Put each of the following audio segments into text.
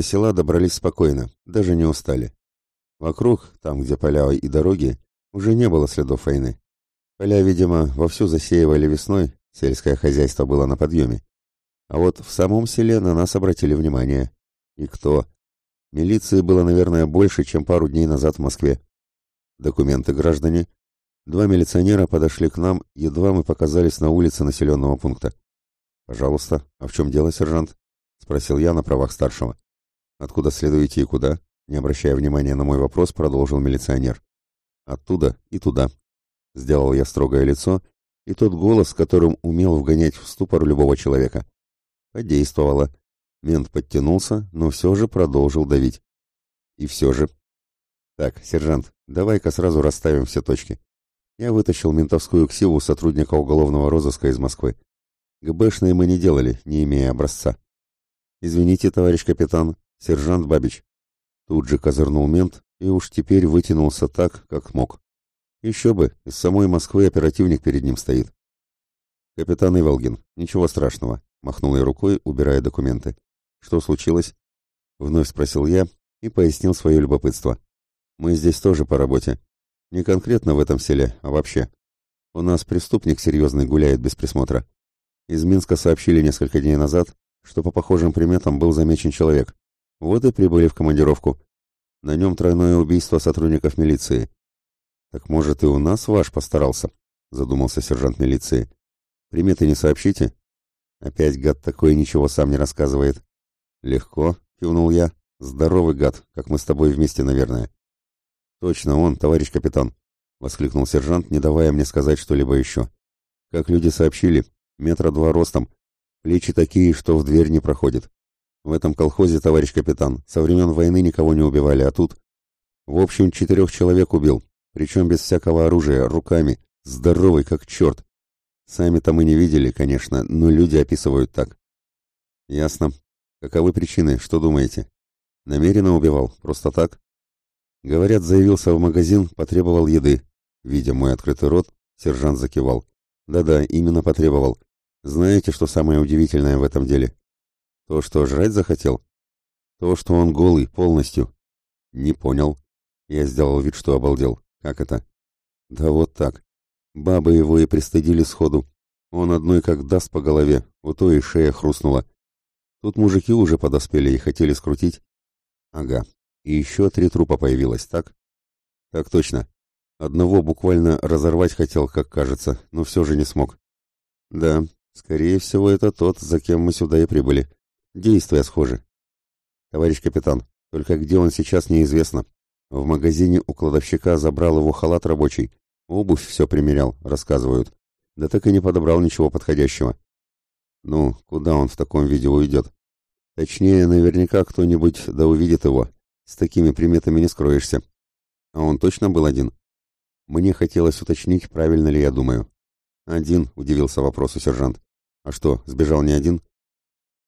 до села добрались спокойно, даже не устали. Вокруг, там, где поля и дороги, уже не было следов войны. Поля, видимо, вовсю засеивали весной, сельское хозяйство было на подъеме. А вот в самом селе на нас обратили внимание. И кто? Милиции было, наверное, больше, чем пару дней назад в Москве. Документы граждане. Два милиционера подошли к нам, едва мы показались на улице населенного пункта. «Пожалуйста, а в чем дело, сержант?» — спросил я на правах старшего. «Откуда следуете и куда?» Не обращая внимания на мой вопрос, продолжил милиционер. «Оттуда и туда». Сделал я строгое лицо и тот голос, которым умел вгонять в ступор любого человека. Подействовало. Мент подтянулся, но все же продолжил давить. И все же... Так, сержант, давай-ка сразу расставим все точки. Я вытащил ментовскую ксиву сотрудника уголовного розыска из Москвы. ГБшные мы не делали, не имея образца. Извините, товарищ капитан, сержант Бабич. Тут же козырнул мент и уж теперь вытянулся так, как мог. Еще бы, из самой Москвы оперативник перед ним стоит. Капитан Иволгин, ничего страшного, махнул я рукой, убирая документы. Что случилось? Вновь спросил я и пояснил свое любопытство. Мы здесь тоже по работе. Не конкретно в этом селе, а вообще. У нас преступник серьезный гуляет без присмотра. Из Минска сообщили несколько дней назад, что по похожим приметам был замечен человек. Вот и прибыли в командировку. На нем тройное убийство сотрудников милиции. Так может и у нас ваш постарался, задумался сержант милиции. Приметы не сообщите? Опять гад такой ничего сам не рассказывает. Легко, кивнул я. Здоровый гад, как мы с тобой вместе, наверное. Точно он, товарищ капитан, воскликнул сержант, не давая мне сказать что-либо еще. Как люди сообщили, метра два ростом, плечи такие, что в дверь не проходит. В этом колхозе, товарищ капитан, со времен войны никого не убивали, а тут... В общем, четырех человек убил, причем без всякого оружия, руками, здоровый как черт. Сами-то мы не видели, конечно, но люди описывают так. Ясно. Каковы причины, что думаете? Намеренно убивал, просто так? Говорят, заявился в магазин, потребовал еды. Видя мой открытый рот, сержант закивал. Да-да, именно потребовал. Знаете, что самое удивительное в этом деле? То, что жрать захотел? То, что он голый, полностью. Не понял. Я сделал вид, что обалдел. Как это? Да вот так. Бабы его и пристыдили сходу. Он одной как даст по голове, у той и шея хрустнула. Тут мужики уже подоспели и хотели скрутить. Ага. И еще три трупа появилось, так? Так точно. Одного буквально разорвать хотел, как кажется, но все же не смог. Да, скорее всего, это тот, за кем мы сюда и прибыли. Действия схожи. Товарищ капитан, только где он сейчас неизвестно. В магазине у кладовщика забрал его халат рабочий. Обувь все примерял, рассказывают. Да так и не подобрал ничего подходящего. Ну, куда он в таком виде уйдет? Точнее, наверняка кто-нибудь да увидит его. С такими приметами не скроешься. А он точно был один? Мне хотелось уточнить, правильно ли я думаю. Один, удивился вопросу сержант. А что, сбежал не один?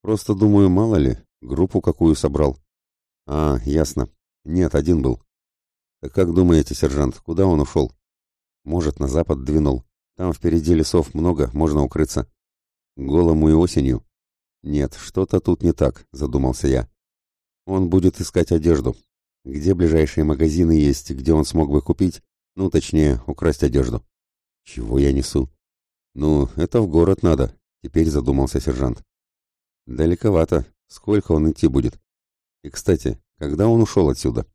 Просто думаю, мало ли, группу какую собрал. А, ясно. Нет, один был. Так как думаете, сержант, куда он ушел? Может, на запад двинул. Там впереди лесов много, можно укрыться. Голому и осенью? Нет, что-то тут не так, задумался я. Он будет искать одежду. Где ближайшие магазины есть, где он смог бы купить, ну, точнее, украсть одежду. Чего я несу? Ну, это в город надо, теперь задумался сержант. Далековато. Сколько он идти будет? И, кстати, когда он ушел отсюда?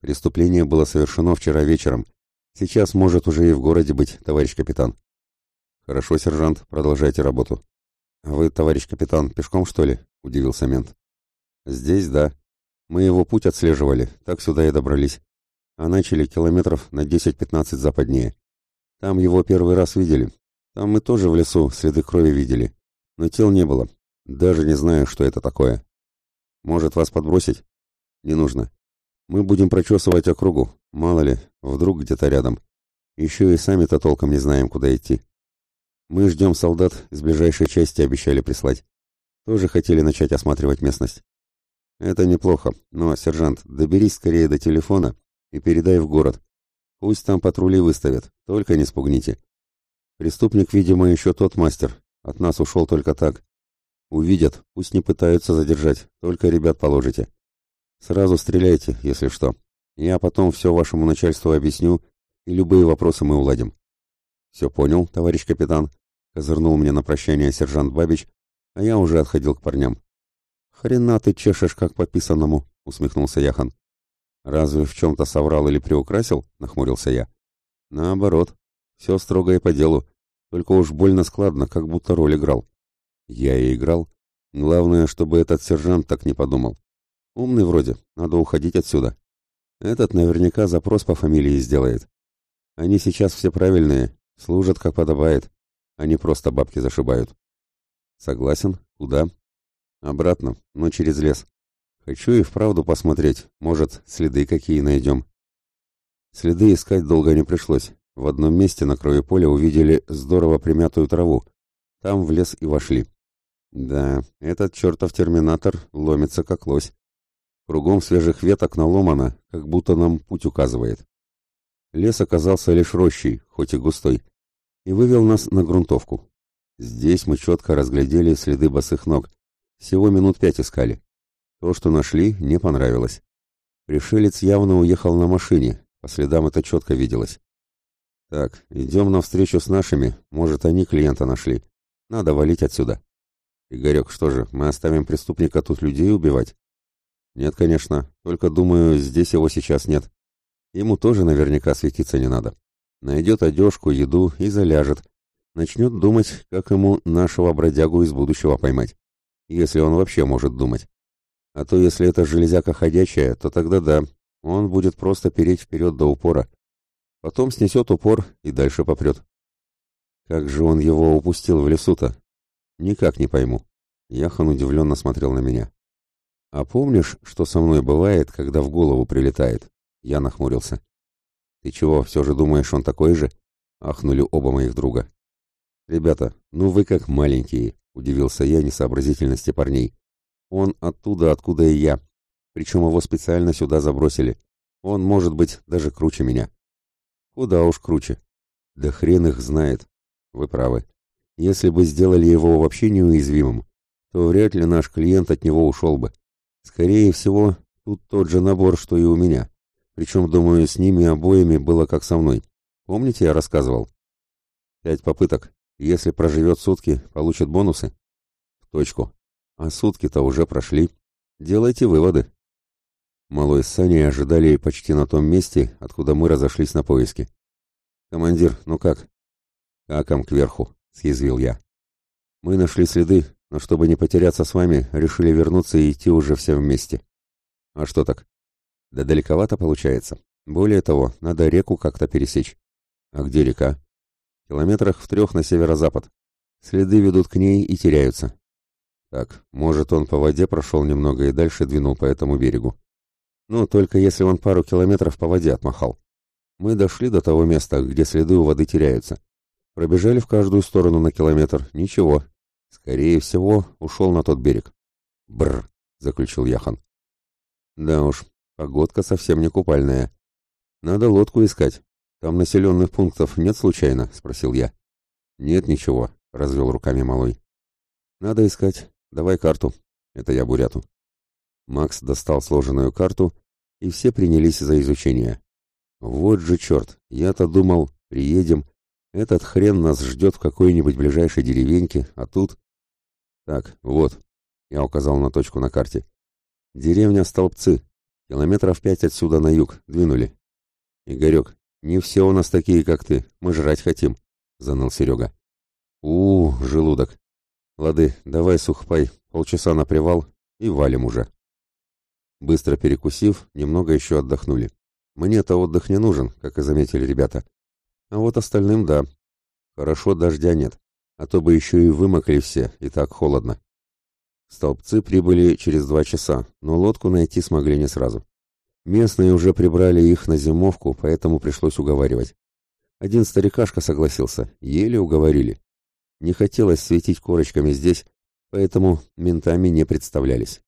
Преступление было совершено вчера вечером. Сейчас может уже и в городе быть, товарищ капитан. Хорошо, сержант, продолжайте работу. А вы, товарищ капитан, пешком, что ли? Удивился мент. Здесь, да. Мы его путь отслеживали, так сюда и добрались а начали километров на 10-15 западнее. Там его первый раз видели. Там мы тоже в лесу следы крови видели, но тел не было. Даже не знаю, что это такое. Может, вас подбросить? Не нужно. Мы будем прочесывать округу, мало ли, вдруг где-то рядом. Еще и сами-то толком не знаем, куда идти. Мы ждем солдат, из ближайшей части обещали прислать. Тоже хотели начать осматривать местность. Это неплохо, но, сержант, доберись скорее до телефона и передай в город. Пусть там патрули выставят, только не спугните. Преступник, видимо, еще тот мастер. От нас ушел только так. Увидят, пусть не пытаются задержать, только ребят положите. Сразу стреляйте, если что. Я потом все вашему начальству объясню, и любые вопросы мы уладим. Все понял, товарищ капитан, козырнул мне на прощание сержант Бабич, а я уже отходил к парням. Хрена ты чешешь, как по писанному, усмехнулся Яхан. Разве в чем-то соврал или приукрасил? нахмурился я. Наоборот, все строго и по делу, только уж больно складно, как будто роль играл. Я и играл. Главное, чтобы этот сержант так не подумал. Умный вроде, надо уходить отсюда. Этот наверняка запрос по фамилии сделает. Они сейчас все правильные, служат как подобает, они просто бабки зашибают. Согласен, куда? Обратно, но через лес. Хочу и вправду посмотреть, может, следы какие найдем. Следы искать долго не пришлось. В одном месте на краю поля увидели здорово примятую траву. Там в лес и вошли. Да, этот чертов терминатор ломится как лось. Кругом свежих веток наломано, как будто нам путь указывает. Лес оказался лишь рощей, хоть и густой, и вывел нас на грунтовку. Здесь мы четко разглядели следы босых ног. Всего минут пять искали. То, что нашли, не понравилось. Пришелец явно уехал на машине, по следам это четко виделось. Так, идем навстречу с нашими, может, они клиента нашли. Надо валить отсюда. Игорек, что же, мы оставим преступника тут людей убивать? Нет, конечно, только, думаю, здесь его сейчас нет. Ему тоже наверняка светиться не надо. Найдет одежку, еду и заляжет. Начнет думать, как ему нашего бродягу из будущего поймать. Если он вообще может думать. А то, если это железяка ходячая, то тогда да, он будет просто переть вперед до упора. Потом снесет упор и дальше попрет. Как же он его упустил в лесу-то? Никак не пойму. Яхан удивленно смотрел на меня. А помнишь, что со мной бывает, когда в голову прилетает? Я нахмурился. Ты чего, все же думаешь, он такой же? Ахнули оба моих друга. Ребята, ну вы как маленькие, удивился я несообразительности парней. Он оттуда, откуда и я. Причем его специально сюда забросили. Он может быть даже круче меня. Куда уж круче. Да хрен их знает. Вы правы. Если бы сделали его вообще неуязвимым, то вряд ли наш клиент от него ушел бы. Скорее всего, тут тот же набор, что и у меня. Причем, думаю, с ними обоими было как со мной. Помните, я рассказывал? Пять попыток. Если проживет сутки, получит бонусы? В точку. А сутки-то уже прошли. Делайте выводы. Малой с Саней ожидали почти на том месте, откуда мы разошлись на поиски. «Командир, ну как?» «Каком кверху», — съязвил я. «Мы нашли следы, но чтобы не потеряться с вами, решили вернуться и идти уже все вместе». «А что так?» «Да далековато получается. Более того, надо реку как-то пересечь». «А где река?» «Километрах в трех на северо-запад. Следы ведут к ней и теряются». «Так, может, он по воде прошел немного и дальше двинул по этому берегу». Ну, только если он пару километров по воде отмахал. Мы дошли до того места, где следы у воды теряются. Пробежали в каждую сторону на километр. Ничего. Скорее всего, ушел на тот берег. Бр, заключил Яхан. Да уж, погодка совсем не купальная. Надо лодку искать. Там населенных пунктов нет случайно? Спросил я. Нет ничего, развел руками малой. Надо искать. Давай карту. Это я буряту. Макс достал сложенную карту и все принялись за изучение. Вот же черт, я-то думал, приедем, этот хрен нас ждет в какой-нибудь ближайшей деревеньке, а тут... Так, вот, я указал на точку на карте. Деревня Столбцы, километров пять отсюда на юг, двинули. Игорек, не все у нас такие, как ты, мы жрать хотим, заныл Серега. у, желудок. Лады, давай, сухпай, полчаса на привал и валим уже. Быстро перекусив, немного еще отдохнули. Мне-то отдых не нужен, как и заметили ребята. А вот остальным да. Хорошо дождя нет, а то бы еще и вымокли все, и так холодно. Столбцы прибыли через два часа, но лодку найти смогли не сразу. Местные уже прибрали их на зимовку, поэтому пришлось уговаривать. Один старикашка согласился, еле уговорили. Не хотелось светить корочками здесь, поэтому ментами не представлялись.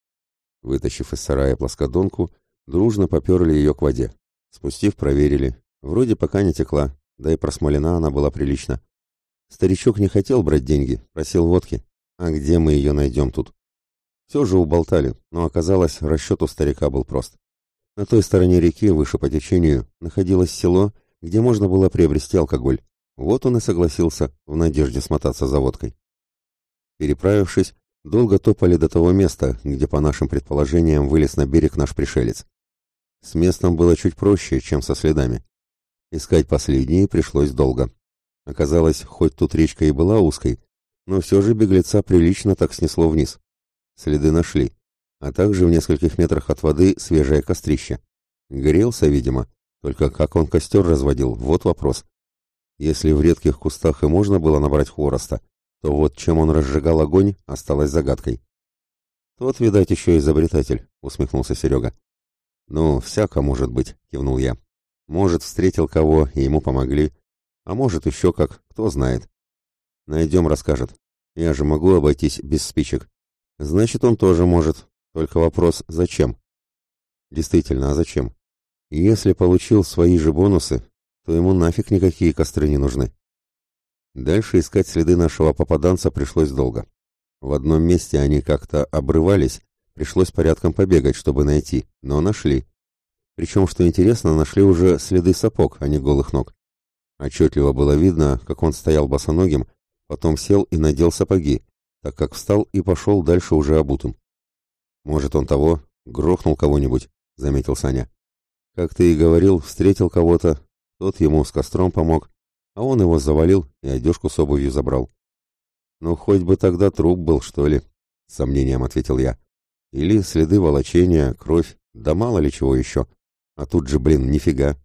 Вытащив из сарая плоскодонку, дружно поперли ее к воде. Спустив, проверили. Вроде пока не текла, да и просмолена она была прилично. Старичок не хотел брать деньги, просил водки. А где мы ее найдем тут? Все же уболтали, но оказалось, расчет у старика был прост. На той стороне реки, выше по течению, находилось село, где можно было приобрести алкоголь. Вот он и согласился, в надежде смотаться за водкой. Переправившись, долго топали до того места, где, по нашим предположениям, вылез на берег наш пришелец. С местом было чуть проще, чем со следами. Искать последние пришлось долго. Оказалось, хоть тут речка и была узкой, но все же беглеца прилично так снесло вниз. Следы нашли, а также в нескольких метрах от воды свежее кострище. Грелся, видимо, только как он костер разводил, вот вопрос. Если в редких кустах и можно было набрать хвороста, то вот чем он разжигал огонь, осталось загадкой. «Тот, видать, еще изобретатель», — усмехнулся Серега. «Ну, всяко может быть», — кивнул я. «Может, встретил кого, и ему помогли. А может, еще как, кто знает. Найдем, расскажет. Я же могу обойтись без спичек. Значит, он тоже может. Только вопрос, зачем?» «Действительно, а зачем? Если получил свои же бонусы, то ему нафиг никакие костры не нужны». Дальше искать следы нашего попаданца пришлось долго. В одном месте они как-то обрывались, пришлось порядком побегать, чтобы найти, но нашли. Причем, что интересно, нашли уже следы сапог, а не голых ног. Отчетливо было видно, как он стоял босоногим, потом сел и надел сапоги, так как встал и пошел дальше уже обутым. «Может, он того, грохнул кого-нибудь», — заметил Саня. «Как ты и говорил, встретил кого-то, тот ему с костром помог, а он его завалил и одежку с обувью забрал. «Ну, хоть бы тогда труп был, что ли?» — с сомнением ответил я. «Или следы волочения, кровь, да мало ли чего еще. А тут же, блин, нифига».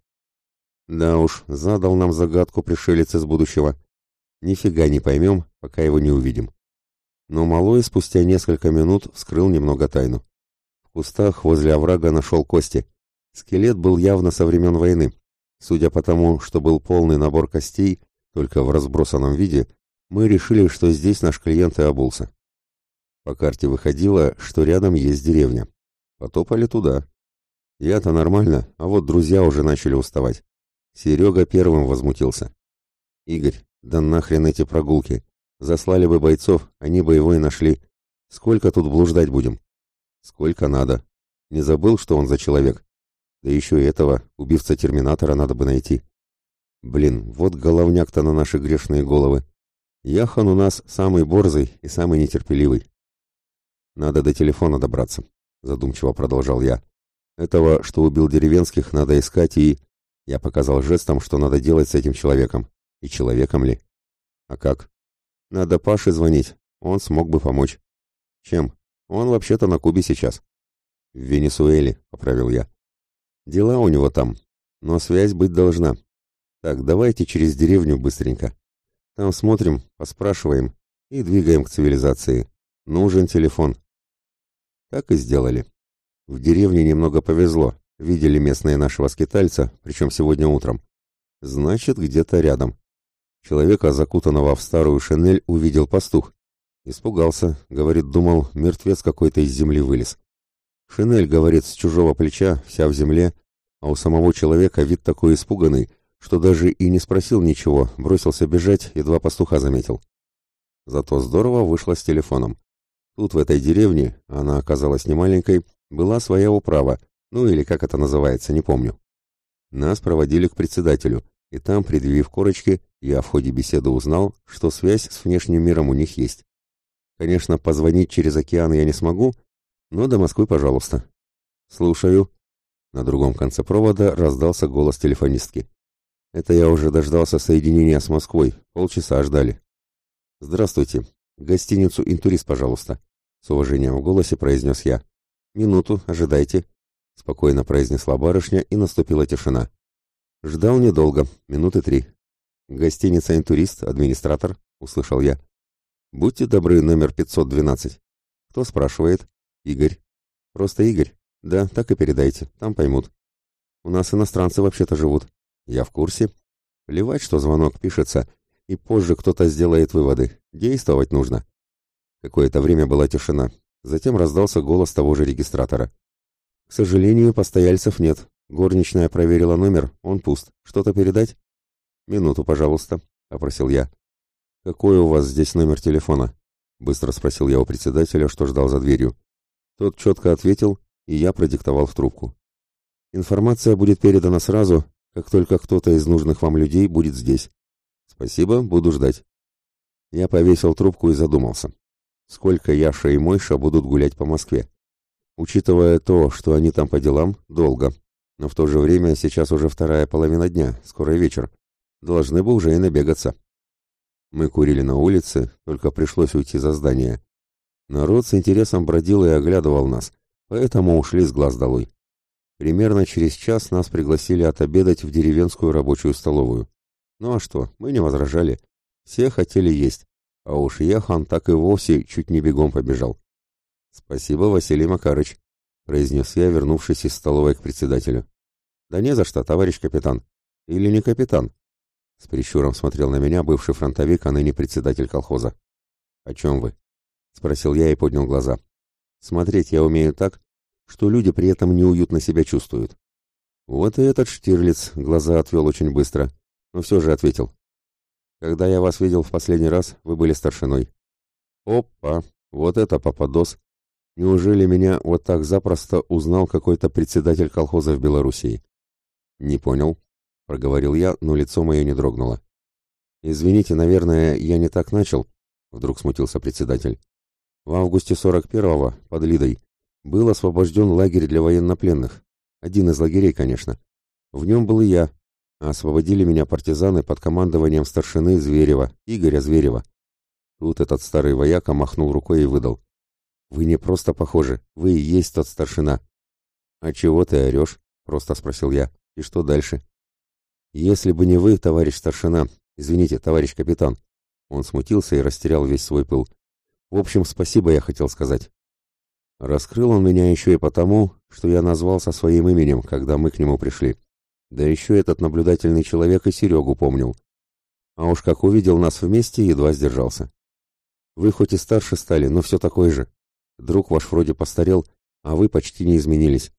«Да уж, задал нам загадку пришелец из будущего. Нифига не поймем, пока его не увидим». Но Малой спустя несколько минут вскрыл немного тайну. В кустах возле оврага нашел кости. Скелет был явно со времен войны, Судя по тому, что был полный набор костей, только в разбросанном виде, мы решили, что здесь наш клиент и обулся. По карте выходило, что рядом есть деревня. Потопали туда. Я-то нормально, а вот друзья уже начали уставать. Серега первым возмутился. «Игорь, да нахрен эти прогулки? Заслали бы бойцов, они и нашли. Сколько тут блуждать будем?» «Сколько надо. Не забыл, что он за человек?» Да еще и этого, убивца Терминатора, надо бы найти. Блин, вот головняк-то на наши грешные головы. Яхан у нас самый борзый и самый нетерпеливый. Надо до телефона добраться, задумчиво продолжал я. Этого, что убил деревенских, надо искать и... Я показал жестом, что надо делать с этим человеком. И человеком ли? А как? Надо Паше звонить, он смог бы помочь. Чем? Он вообще-то на Кубе сейчас. В Венесуэле, поправил я. Дела у него там, но связь быть должна. Так, давайте через деревню быстренько. Там смотрим, поспрашиваем и двигаем к цивилизации. Нужен телефон. Так и сделали. В деревне немного повезло. Видели местные нашего скитальца, причем сегодня утром. Значит, где-то рядом. Человека, закутанного в старую шинель, увидел пастух. Испугался, говорит, думал, мертвец какой-то из земли вылез. Шинель, говорит, с чужого плеча, вся в земле, а у самого человека вид такой испуганный, что даже и не спросил ничего, бросился бежать, едва пастуха заметил. Зато здорово вышло с телефоном. Тут, в этой деревне, она оказалась немаленькой, была своя управа, ну или как это называется, не помню. Нас проводили к председателю, и там, предъявив корочки, я в ходе беседы узнал, что связь с внешним миром у них есть. Конечно, позвонить через океан я не смогу, но до Москвы, пожалуйста. Слушаю. На другом конце провода раздался голос телефонистки. Это я уже дождался соединения с Москвой. Полчаса ждали. Здравствуйте. Гостиницу «Интурист», пожалуйста. С уважением в голосе произнес я. Минуту, ожидайте. Спокойно произнесла барышня, и наступила тишина. Ждал недолго, минуты три. Гостиница «Интурист», администратор, услышал я. Будьте добры, номер 512. Кто спрашивает? Игорь. Просто Игорь. Да, так и передайте, там поймут. У нас иностранцы вообще-то живут. Я в курсе. Плевать, что звонок пишется, и позже кто-то сделает выводы. Действовать нужно. Какое-то время была тишина. Затем раздался голос того же регистратора. К сожалению, постояльцев нет. Горничная проверила номер, он пуст. Что-то передать? Минуту, пожалуйста, попросил я. Какой у вас здесь номер телефона? Быстро спросил я у председателя, что ждал за дверью. Тот четко ответил, и я продиктовал в трубку. Информация будет передана сразу, как только кто-то из нужных вам людей будет здесь. Спасибо, буду ждать. Я повесил трубку и задумался. Сколько Яша и Мойша будут гулять по Москве? Учитывая то, что они там по делам, долго. Но в то же время сейчас уже вторая половина дня, скоро вечер. Должны бы уже и набегаться. Мы курили на улице, только пришлось уйти за здание. Народ с интересом бродил и оглядывал нас, поэтому ушли с глаз долой. Примерно через час нас пригласили отобедать в деревенскую рабочую столовую. Ну а что, мы не возражали. Все хотели есть, а уж Яхан так и вовсе чуть не бегом побежал. «Спасибо, Василий Макарыч», — произнес я, вернувшись из столовой к председателю. «Да не за что, товарищ капитан. Или не капитан?» С прищуром смотрел на меня бывший фронтовик, а ныне председатель колхоза. «О чем вы?» — спросил я и поднял глаза. «Смотреть я умею так, что люди при этом неуютно себя чувствуют. Вот и этот Штирлиц глаза отвел очень быстро, но все же ответил. Когда я вас видел в последний раз, вы были старшиной. Опа, вот это попадос. Неужели меня вот так запросто узнал какой-то председатель колхоза в Белоруссии? Не понял, проговорил я, но лицо мое не дрогнуло. Извините, наверное, я не так начал, вдруг смутился председатель. В августе 41-го под Лидой был освобожден лагерь для военнопленных. Один из лагерей, конечно. В нем был и я. Освободили меня партизаны под командованием старшины Зверева, Игоря Зверева. Тут этот старый вояка махнул рукой и выдал. «Вы не просто похожи, вы и есть тот старшина». «А чего ты орешь?» — просто спросил я. «И что дальше?» «Если бы не вы, товарищ старшина, извините, товарищ капитан». Он смутился и растерял весь свой пыл. «В общем, спасибо я хотел сказать. Раскрыл он меня еще и потому, что я назвался своим именем, когда мы к нему пришли. Да еще этот наблюдательный человек и Серегу помнил. А уж как увидел нас вместе, едва сдержался. Вы хоть и старше стали, но все такой же. Друг ваш вроде постарел, а вы почти не изменились.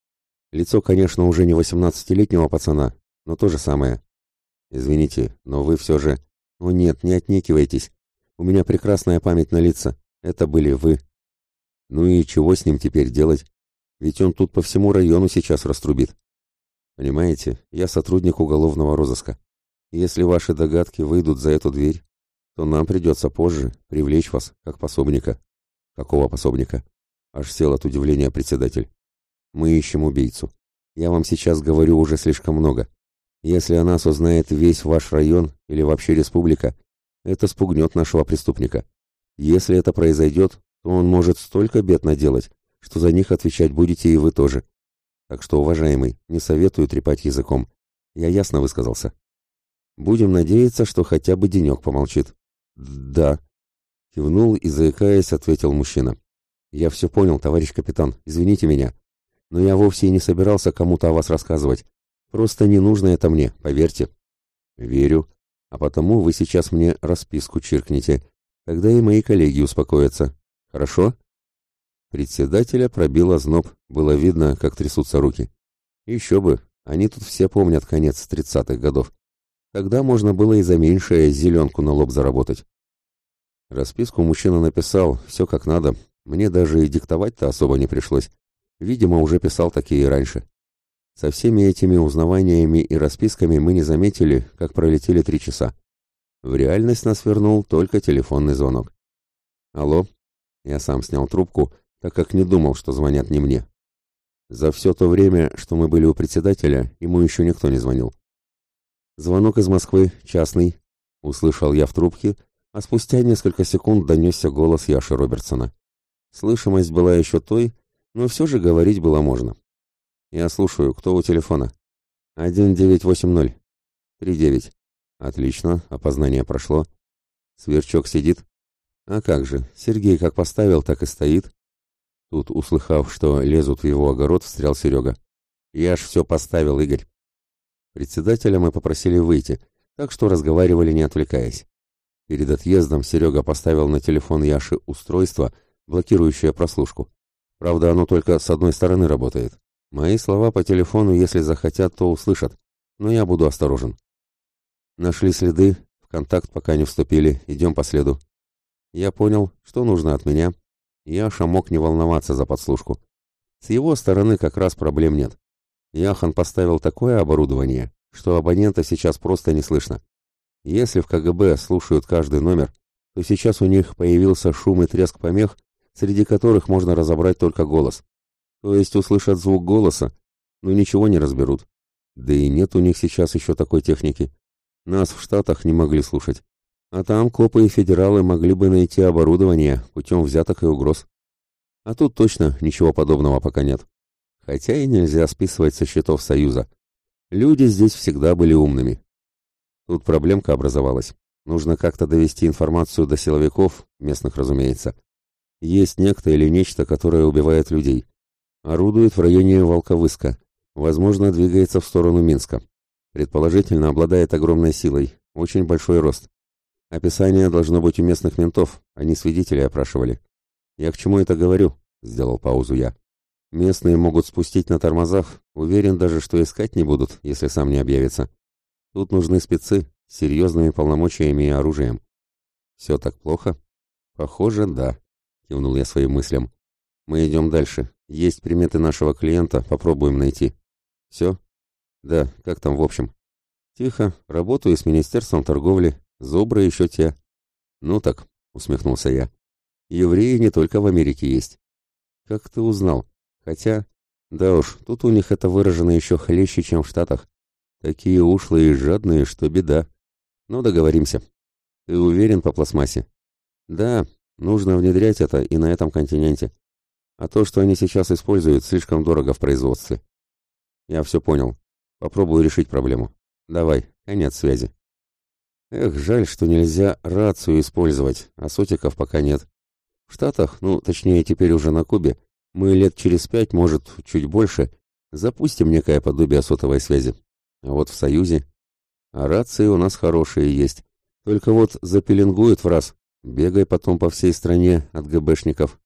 Лицо, конечно, уже не восемнадцатилетнего пацана, но то же самое. Извините, но вы все же... О нет, не отнекивайтесь. У меня прекрасная память на лица. Это были вы. Ну и чего с ним теперь делать? Ведь он тут по всему району сейчас раструбит. Понимаете, я сотрудник уголовного розыска. Если ваши догадки выйдут за эту дверь, то нам придется позже привлечь вас как пособника. Какого пособника? Аж сел от удивления председатель. Мы ищем убийцу. Я вам сейчас говорю уже слишком много. Если о нас узнает весь ваш район или вообще республика, это спугнет нашего преступника. Если это произойдет, то он может столько бед наделать, что за них отвечать будете и вы тоже. Так что, уважаемый, не советую трепать языком. Я ясно высказался. Будем надеяться, что хотя бы денек помолчит. Да. Кивнул и, заикаясь, ответил мужчина. Я все понял, товарищ капитан, извините меня. Но я вовсе и не собирался кому-то о вас рассказывать. Просто не нужно это мне, поверьте. Верю. А потому вы сейчас мне расписку чиркните. Тогда и мои коллеги успокоятся. Хорошо?» Председателя пробило зноб, было видно, как трясутся руки. Еще бы, они тут все помнят конец тридцатых годов. Тогда можно было и за меньшее зеленку на лоб заработать. Расписку мужчина написал, все как надо. Мне даже и диктовать-то особо не пришлось. Видимо, уже писал такие раньше. Со всеми этими узнаваниями и расписками мы не заметили, как пролетели три часа. В реальность нас вернул только телефонный звонок. «Алло», я сам снял трубку, так как не думал, что звонят не мне. За все то время, что мы были у председателя, ему еще никто не звонил. «Звонок из Москвы, частный», — услышал я в трубке, а спустя несколько секунд донесся голос Яши Робертсона. Слышимость была еще той, но все же говорить было можно. «Я слушаю. Кто у телефона?» «Один девять восемь ноль. Три девять. Отлично. Опознание прошло. Сверчок сидит?» А как же, Сергей как поставил, так и стоит. Тут, услыхав, что лезут в его огород, встрял Серега. Я ж все поставил, Игорь. Председателя мы попросили выйти, так что разговаривали, не отвлекаясь. Перед отъездом Серега поставил на телефон Яши устройство, блокирующее прослушку. Правда, оно только с одной стороны работает. Мои слова по телефону, если захотят, то услышат, но я буду осторожен. Нашли следы, в контакт пока не вступили, идем по следу. Я понял, что нужно от меня. Яша мог не волноваться за подслушку. С его стороны как раз проблем нет. Яхан поставил такое оборудование, что абонента сейчас просто не слышно. Если в КГБ слушают каждый номер, то сейчас у них появился шум и треск помех, среди которых можно разобрать только голос. То есть услышат звук голоса, но ничего не разберут. Да и нет у них сейчас еще такой техники. Нас в Штатах не могли слушать. А там копы и федералы могли бы найти оборудование путем взяток и угроз. А тут точно ничего подобного пока нет. Хотя и нельзя списывать со счетов Союза. Люди здесь всегда были умными. Тут проблемка образовалась. Нужно как-то довести информацию до силовиков, местных, разумеется. Есть некто или нечто, которое убивает людей. Орудует в районе Волковыска. Возможно, двигается в сторону Минска. Предположительно, обладает огромной силой. Очень большой рост. Описание должно быть у местных ментов. Они свидетелей опрашивали. Я к чему это говорю? Сделал паузу я. Местные могут спустить на тормозах. Уверен даже, что искать не будут, если сам не объявится. Тут нужны спецы с серьезными полномочиями и оружием. Все так плохо? Похоже, да, кивнул я своим мыслям. Мы идем дальше. Есть приметы нашего клиента, попробуем найти. Все? Да, как там в общем? Тихо, работаю с Министерством торговли. Зубры еще те. Ну так, усмехнулся я. Евреи не только в Америке есть. Как ты узнал? Хотя, да уж, тут у них это выражено еще хлеще, чем в Штатах. Такие ушлые и жадные, что беда. Ну, договоримся. Ты уверен по пластмассе? Да, нужно внедрять это и на этом континенте. А то, что они сейчас используют, слишком дорого в производстве. Я все понял. Попробую решить проблему. Давай, конец связи. Эх, жаль, что нельзя рацию использовать, а сотиков пока нет. В Штатах, ну, точнее, теперь уже на Кубе, мы лет через пять, может, чуть больше, запустим некое подобие сотовой связи. А вот в Союзе... А рации у нас хорошие есть. Только вот запеленгуют в раз. Бегай потом по всей стране от ГБшников.